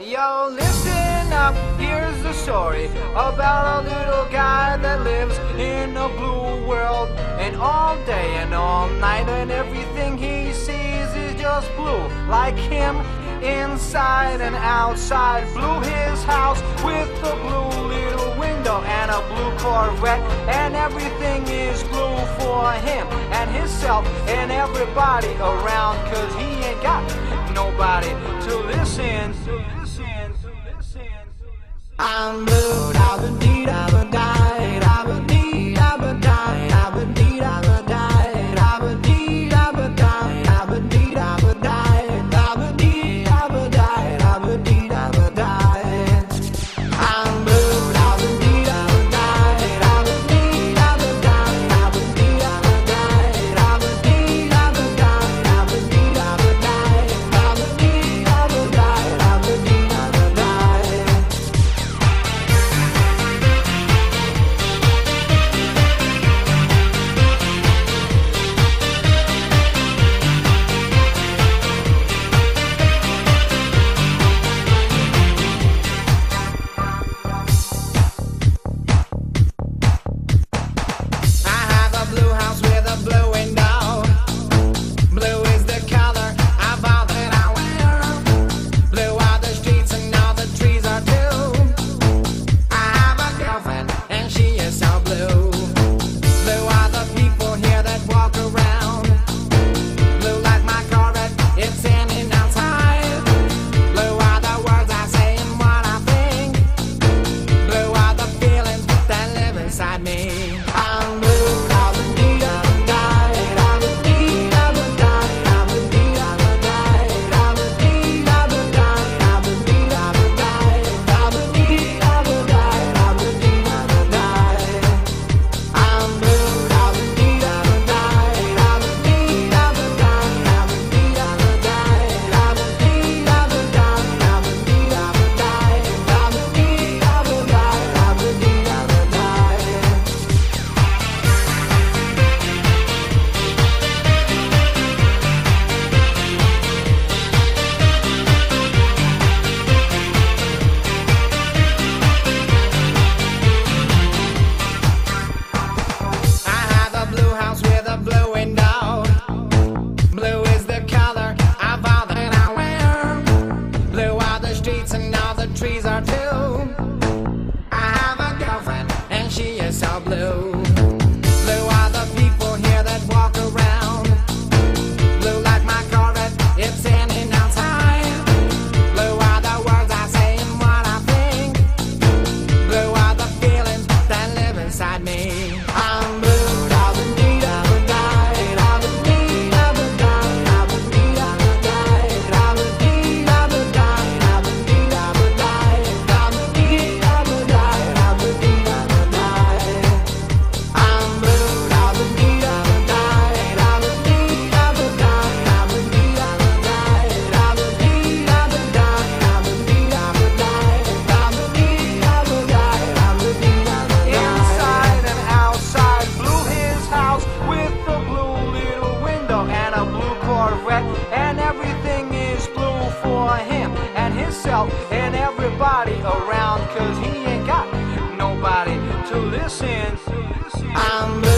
Yo, listen up, here's the story about a little guy that lives in a blue world. And all day and all night, and everything he sees is just blue. Like him, inside and outside. Blue his house with a blue little window and a blue Corvette. And everything is blue for him and himself and everybody around, cause he ain't got nobody to listen. I'm blue, I've been deep, she is all blue. himself and everybody around, cause he ain't got nobody to listen. I'm